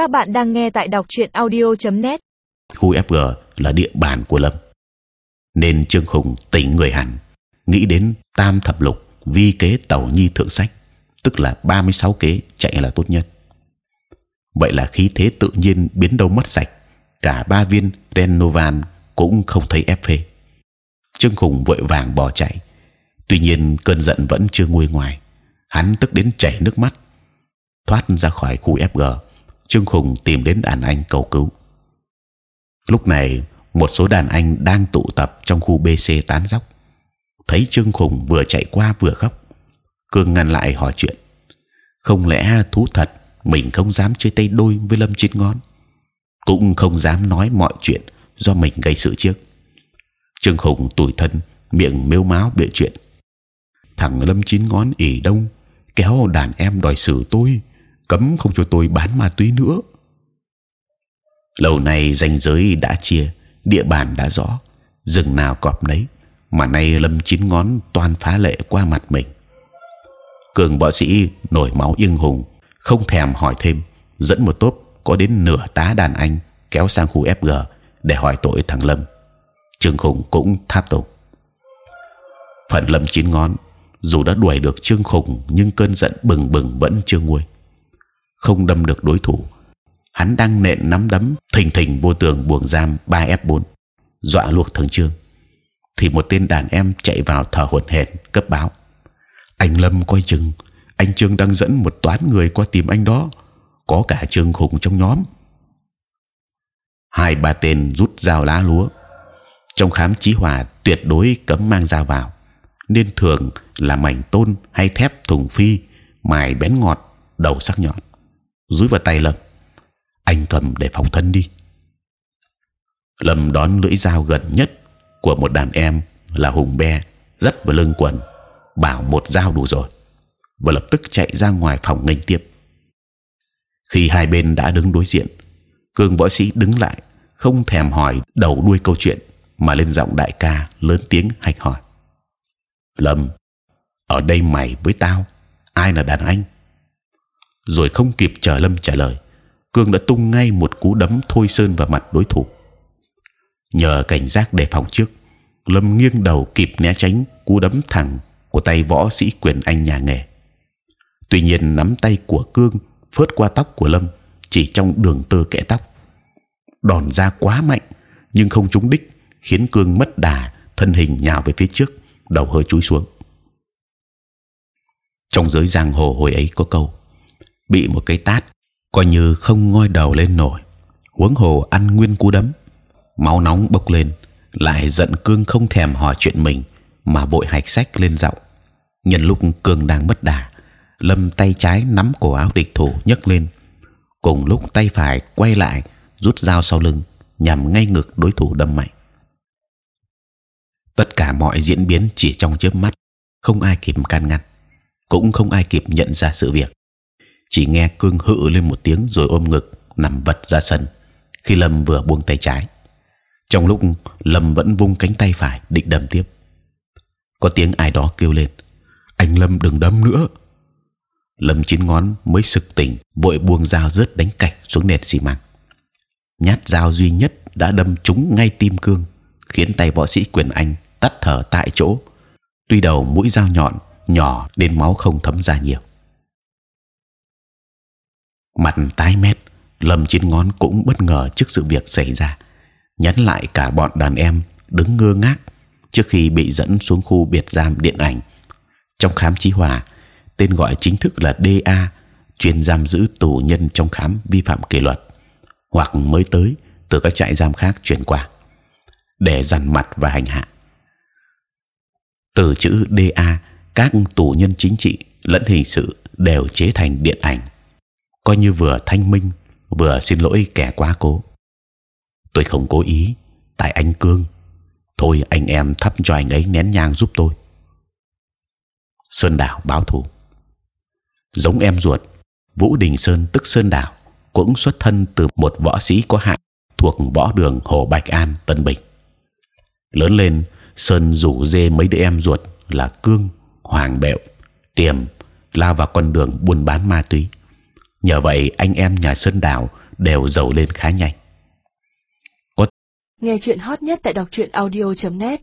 Các bạn đang nghe tại đọc truyện audio.net. khu FG là địa bàn của Lâm, nên Trương Khùng tỉnh người hẳn, nghĩ đến Tam thập lục, vi kế tàu nhi thượng sách, tức là 36 kế chạy là tốt nhất. Vậy là khí thế tự nhiên biến đâu mất sạch, cả ba viên Renovan cũng không thấy ép phê. Trương Khùng vội vàng bỏ chạy. Tuy nhiên cơn giận vẫn chưa nguôi ngoài, hắn tức đến chảy nước mắt. Thoát ra khỏi khu FG, Trương Khùng tìm đến đàn anh cầu cứu. Lúc này một số đàn anh đang tụ tập trong khu BC tán dóc. Thấy Trương Khùng vừa chạy qua vừa khóc, Cương ngăn lại hỏi chuyện. Không lẽ thú thật mình không dám chơi tay đôi với Lâm Chín Ngón, cũng không dám nói mọi chuyện do mình gây sự trước. Trương Khùng tủi thân, miệng mếu máo bịa chuyện. Thằng Lâm Chín Ngón ỉ đông kéo đàn em đòi xử tôi, cấm không cho tôi bán ma túy nữa. Lâu nay ranh giới đã chia, địa bàn đã rõ, rừng nào cọp nấy, mà nay Lâm Chín Ngón toàn phá lệ qua mặt mình. Cường võ sĩ nổi máu yên hùng, không thèm hỏi thêm, dẫn một tốp có đến nửa tá đàn anh kéo sang khu FG để hỏi tội thằng Lâm. Trương Khùng cũng tháp tùng. Phần Lâm chín ngón, dù đã đuổi được Trương Khùng nhưng cơn giận bừng bừng vẫn chưa nguôi. Không đâm được đối thủ, hắn đang nện nắm đấm thình thình vô tường buồng giam 3 f 4 dọa luộc thằng Trương. Thì một tên đàn em chạy vào thở hổn hển cấp báo: anh Lâm coi chừng, anh Trương đang dẫn một toán người qua tìm anh đó, có cả Trương khủng trong nhóm. Hai ba tên rút dao lá lúa. Trong khám chí hòa tuyệt đối cấm mang dao vào. Nên thường là mảnh tôn hay thép thùng phi mài bén ngọt đầu sắc nhọn dúi vào tay lâm. Anh cầm để phòng thân đi. Lâm đón lưỡi dao gần nhất của một đàn em là hùng be rất vào lưng quần, bảo một dao đủ rồi, và lập tức chạy ra ngoài phòng nghênh tiếp. Khi hai bên đã đứng đối diện, cương võ sĩ đứng lại, không thèm hỏi đầu đuôi câu chuyện, mà lên giọng đại ca lớn tiếng hạch hỏi. Lâm, ở đây mày với tao, ai là đàn anh? Rồi không kịp chờ lâm trả lời cương đã tung ngay một cú đấm thôi sơn vào mặt đối thủ. Nhờ cảnh giác đề phòng trước, lâm nghiêng đầu kịp né tránh cú đấm thẳng của tay võ sĩ quyền anh nhà nghề. Tuy nhiên, nắm tay của cương phớt qua tóc của lâm chỉ trong đường tơ kẽ tóc. Đòn ra quá mạnh, nhưng không trúng đích, khiến cương mất đà, thân hình nhào về phía trước, đầu hơi chúi xuống. Trong giới giang hồ hồi ấy có câu bị một cái tát, coi như không ngoi đầu lên nổi. Huống hồ ăn nguyên cú đấm. Máu nóng bốc lên, lại giận cương không thèm hỏi chuyện mình, mà vội hạch sách lên giọng. Nhân lúc cương đang mất đà, lâm tay trái nắm cổ áo địch thủ nhấc lên. Cùng lúc tay phải quay lại, rút dao sau lưng, nhằm ngay ngực đối thủ đâm mạnh. Tất cả mọi diễn biến chỉ trong chớp mắt, không ai kịp can ngăn, cũng không ai kịp nhận ra sự việc chỉ nghe cương hự lên một tiếng rồi ôm ngực, nằm vật ra sân. Khi lâm vừa buông tay trái, trong lúc lâm vẫn vung cánh tay phải định đâm tiếp, có tiếng ai đó kêu lên, anh lâm đừng đâm nữa. Lâm chín ngón mới sực tỉnh, vội buông dao rớt đánh cạch xuống nền xi măng. Nhát dao duy nhất đã đâm trúng ngay tim cương, khiến tay võ sĩ quyền anh tắt thở tại chỗ. Tuy đầu mũi dao nhọn, nhỏ nên máu không thấm ra nhiều mặt tái mét lâm chín ngón cũng bất ngờ trước sự việc xảy ra. Nhắn lại cả bọn đàn em đứng ngơ ngác trước khi bị dẫn xuống khu biệt giam điện ảnh. Trong khám chí hòa tên gọi chính thức là DA chuyên giam giữ tù nhân trong khám vi phạm kỷ luật hoặc mới tới từ các trại giam khác chuyển qua để dằn mặt và hành hạ. Từ chữ DA, các tù nhân chính trị lẫn hình sự đều chế thành điện ảnh, coi như vừa thanh minh vừa xin lỗi kẻ quá cố. Tôi không cố ý, tại anh cương. Thôi anh em thắp cho anh ấy nén nhang giúp tôi. Sơn Đảo báo thù. Giống em ruột, Vũ Đình Sơn tức Sơn Đảo cũng xuất thân từ một võ sĩ có hạng thuộc võ đường Hồ Bạch An Tân Bình. Lớn lên, Sơn rủ dê mấy đứa em ruột là Cương, Hoàng Bẹo, Tiềm lao vào con đường buôn bán ma túy. Nhờ vậy, anh em nhà Sơn Đào đều giàu lên khá nhanh. Có... Nghe chuyện hot nhất tại đọc truyện audio .net